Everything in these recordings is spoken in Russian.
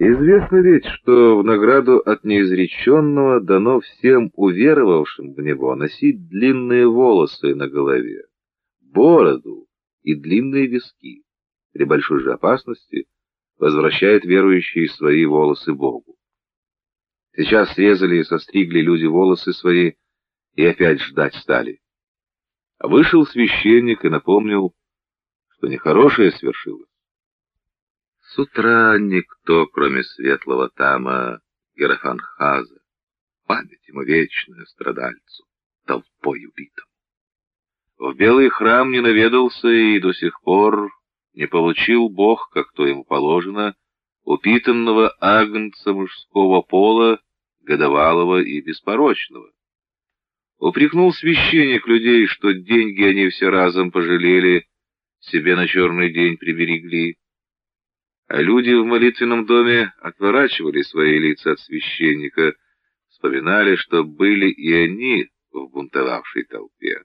Известно ведь, что в награду от неизреченного дано всем уверовавшим в него носить длинные волосы на голове, бороду и длинные виски. При большой же опасности возвращают верующие свои волосы Богу. Сейчас срезали и состригли люди волосы свои и опять ждать стали. Вышел священник и напомнил, что нехорошее свершилось. С утра никто, кроме светлого тама Герафанхаза, память ему вечная страдальцу, толпой убитому. В белый храм не наведался и до сих пор не получил Бог, как то ему положено, упитанного агнца мужского пола, годовалого и беспорочного. Упрекнул священник людей, что деньги они все разом пожалели, себе на черный день приберегли люди в молитвенном доме отворачивали свои лица от священника, вспоминали, что были и они в бунтовавшей толпе.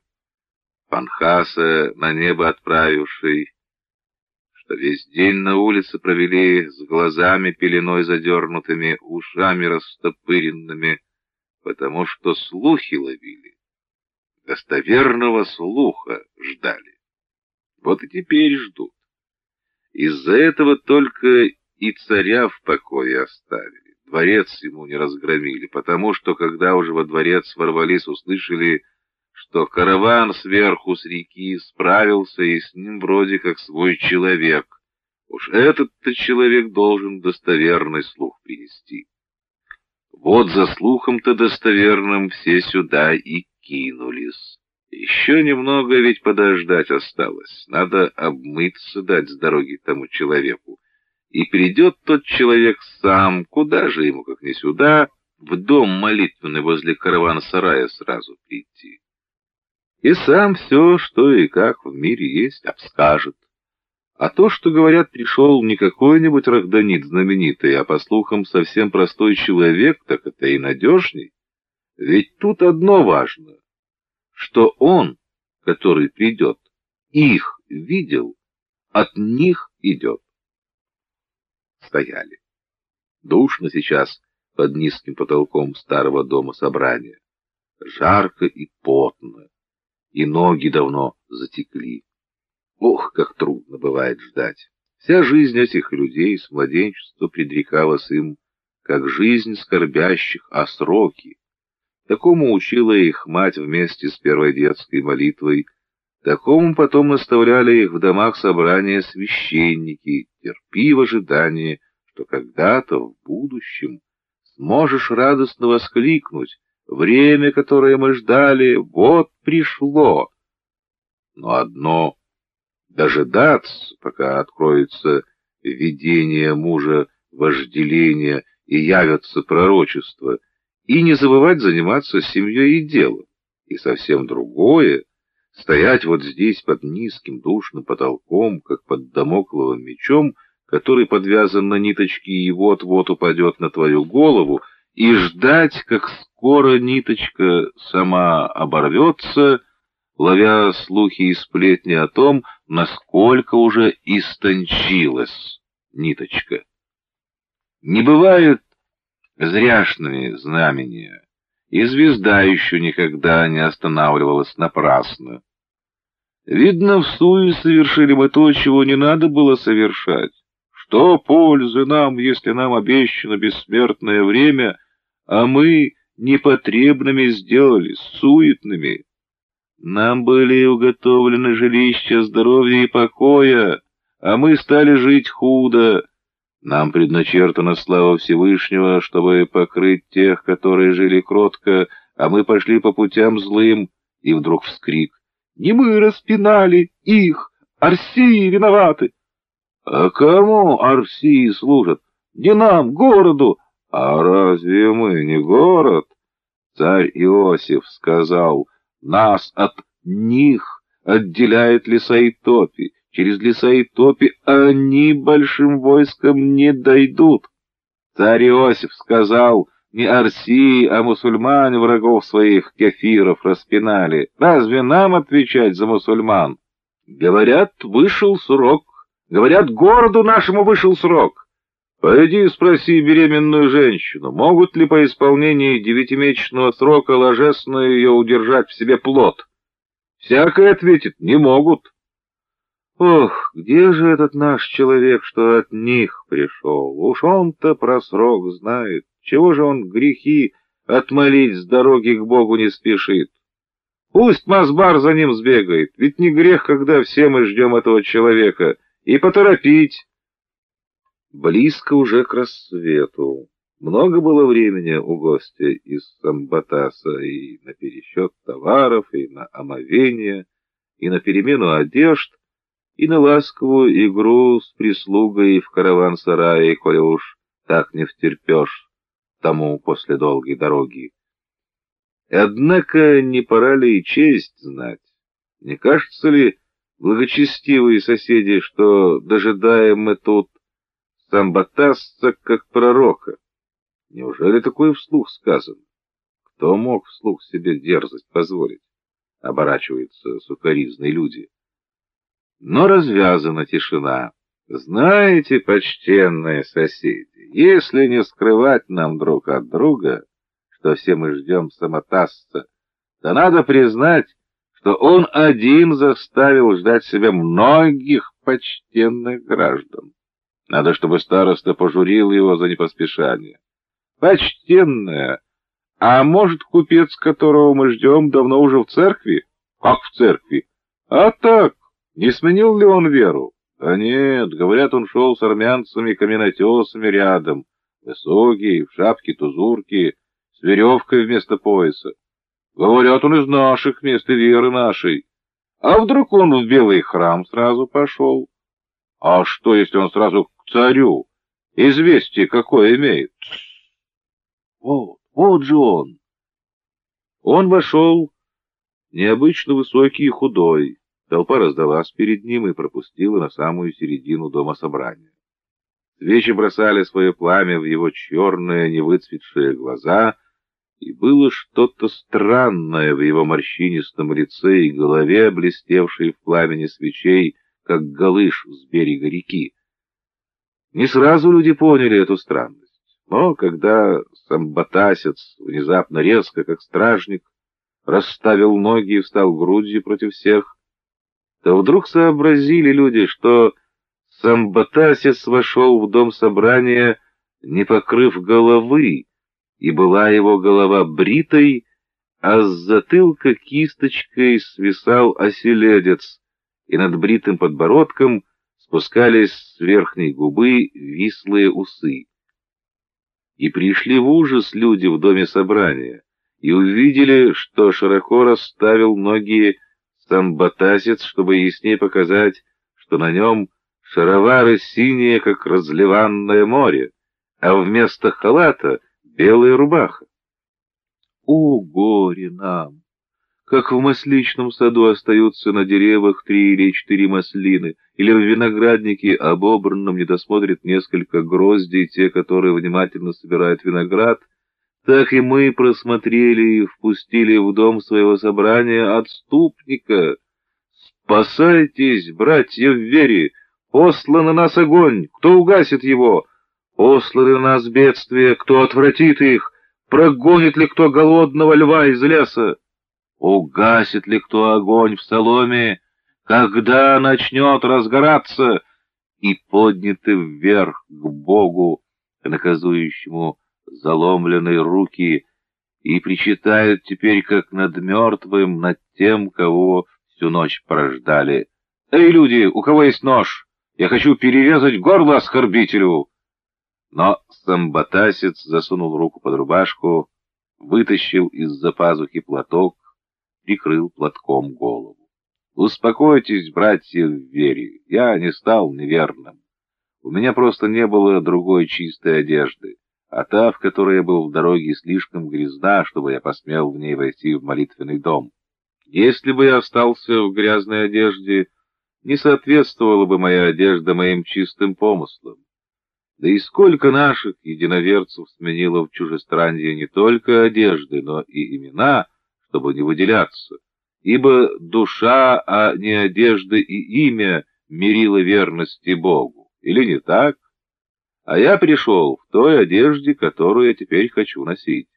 Панхаса, на небо отправивший, что весь день на улице провели с глазами пеленой задернутыми, ушами растопыренными, потому что слухи ловили, достоверного слуха ждали. Вот и теперь ждут. Из-за этого только и царя в покое оставили. Дворец ему не разгромили, потому что, когда уже во дворец ворвались, услышали, что караван сверху с реки справился, и с ним вроде как свой человек. Уж этот-то человек должен достоверный слух принести. Вот за слухом-то достоверным все сюда и кинулись. Еще немного ведь подождать осталось. Надо обмыться дать с дороги тому человеку. И придет тот человек сам, куда же ему, как не сюда, в дом молитвенный возле караван-сарая сразу прийти. И сам все, что и как в мире есть, обскажет. А то, что, говорят, пришел не какой-нибудь рахданит знаменитый, а, по слухам, совсем простой человек, так это и надежней. Ведь тут одно важно что он, который придет, их видел, от них идет. Стояли. Душно сейчас под низким потолком старого дома собрания. Жарко и потно, и ноги давно затекли. Ох, как трудно бывает ждать. Вся жизнь этих людей с младенчества предрекалась им, как жизнь скорбящих о сроки, Такому учила их мать вместе с первой детской молитвой, такому потом наставляли их в домах собрания священники, терпи в ожидании, что когда-то в будущем сможешь радостно воскликнуть. «Время, которое мы ждали, вот пришло!» Но одно — дожидаться, пока откроется видение мужа вожделения и явятся пророчества — и не забывать заниматься семьей и делом. И совсем другое — стоять вот здесь под низким душным потолком, как под домокловым мечом, который подвязан на ниточке и вот-вот упадет на твою голову, и ждать, как скоро ниточка сама оборвется, ловя слухи и сплетни о том, насколько уже истончилась ниточка. Не бывает зряшные знамения, и звезда еще никогда не останавливалась напрасно. Видно, в суе совершили мы то, чего не надо было совершать. Что пользы нам, если нам обещано бессмертное время, а мы непотребными сделали, суетными? Нам были уготовлены жилища здоровья и покоя, а мы стали жить худо, нам предначертана слава Всевышнего, чтобы покрыть тех, которые жили кротко, а мы пошли по путям злым. И вдруг вскрик. Не мы распинали их, Арсии виноваты. А кому Арсии служат? Не нам, городу. А разве мы не город? Царь Иосиф сказал, нас от них отделяет леса и топи. Через леса и топи они большим войском не дойдут. Царь Иосиф сказал, не Арсии, а мусульмане врагов своих кефиров распинали. Разве нам отвечать за мусульман? Говорят, вышел срок. Говорят, городу нашему вышел срок. Пойди спроси беременную женщину, могут ли по исполнении девятимесячного срока ложесные ее удержать в себе плод. Всякое ответит, не могут. Ох, где же этот наш человек, что от них пришел? Уж он-то про срок знает. Чего же он грехи отмолить с дороги к Богу не спешит? Пусть Мазбар за ним сбегает, ведь не грех, когда все мы ждем этого человека, и поторопить. Близко уже к рассвету. Много было времени у гостя из Самбатаса и на пересчет товаров, и на омовение, и на перемену одежд, и на ласковую игру с прислугой в караван-сарае, коли уж так не втерпешь тому после долгой дороги. Однако не пора ли и честь знать? Не кажется ли, благочестивые соседи, что дожидаем мы тут самбатасца как пророка? Неужели такое вслух сказано? Кто мог вслух себе дерзость позволить? Оборачиваются сукоризные люди. Но развязана тишина. Знаете, почтенные соседи, если не скрывать нам друг от друга, что все мы ждем самотасца, то надо признать, что он один заставил ждать себя многих почтенных граждан. Надо, чтобы староста пожурил его за непоспешание. Почтенная, а может, купец, которого мы ждем, давно уже в церкви? Как в церкви? А так, не сменил ли он веру? А нет, говорят, он шел с армянцами-каменотесами рядом, высокий, в шапке тузурки, с веревкой вместо пояса. Говорят, он из наших мест и веры нашей. А вдруг он в белый храм сразу пошел? А что, если он сразу к царю? Известие какое имеет? Вот, вот же он. Он вошел необычно высокий и худой, Толпа раздалась перед ним и пропустила на самую середину дома собрания. Свечи бросали свое пламя в его черные, невыцветшие глаза, и было что-то странное в его морщинистом лице и голове, блестевшей в пламени свечей, как галыш с берега реки. Не сразу люди поняли эту странность, но когда самбатасец внезапно резко, как стражник, расставил ноги и встал грудью против всех, то вдруг сообразили люди, что Самбатасис вошел в дом собрания, не покрыв головы, и была его голова бритой, а с затылка кисточкой свисал оселедец, и над бритым подбородком спускались с верхней губы вислые усы. И пришли в ужас люди в доме собрания, и увидели, что широко расставил ноги сам батасец, чтобы яснее показать, что на нем шаровары синие, как разливанное море, а вместо халата белая рубаха. О, горе нам! Как в масличном саду остаются на деревах три или четыре маслины, или в винограднике обобранном не досмотрят несколько гроздей те, которые внимательно собирают виноград — так и мы просмотрели и впустили в дом своего собрания отступника. Спасайтесь, братья в вере! Послан на нас огонь! Кто угасит его? Посланы на нас бедствия! Кто отвратит их? Прогонит ли кто голодного льва из леса? Угасит ли кто огонь в соломе? Когда начнет разгораться? И подняты вверх к Богу, наказующему заломленные руки и причитают теперь, как над мертвым, над тем, кого всю ночь порождали. «Эй, люди, у кого есть нож? Я хочу перерезать горло оскорбителю!» Но самбатасец засунул руку под рубашку, вытащил из-за пазухи платок, прикрыл платком голову. «Успокойтесь, братья в вере, я не стал неверным. У меня просто не было другой чистой одежды а та, в которой я был в дороге, слишком грязна, чтобы я посмел в ней войти в молитвенный дом. Если бы я остался в грязной одежде, не соответствовала бы моя одежда моим чистым помыслам. Да и сколько наших единоверцев сменило в чужестранье не только одежды, но и имена, чтобы не выделяться, ибо душа, а не одежда и имя мерила верности Богу. Или не так? А я пришел в той одежде, которую я теперь хочу носить.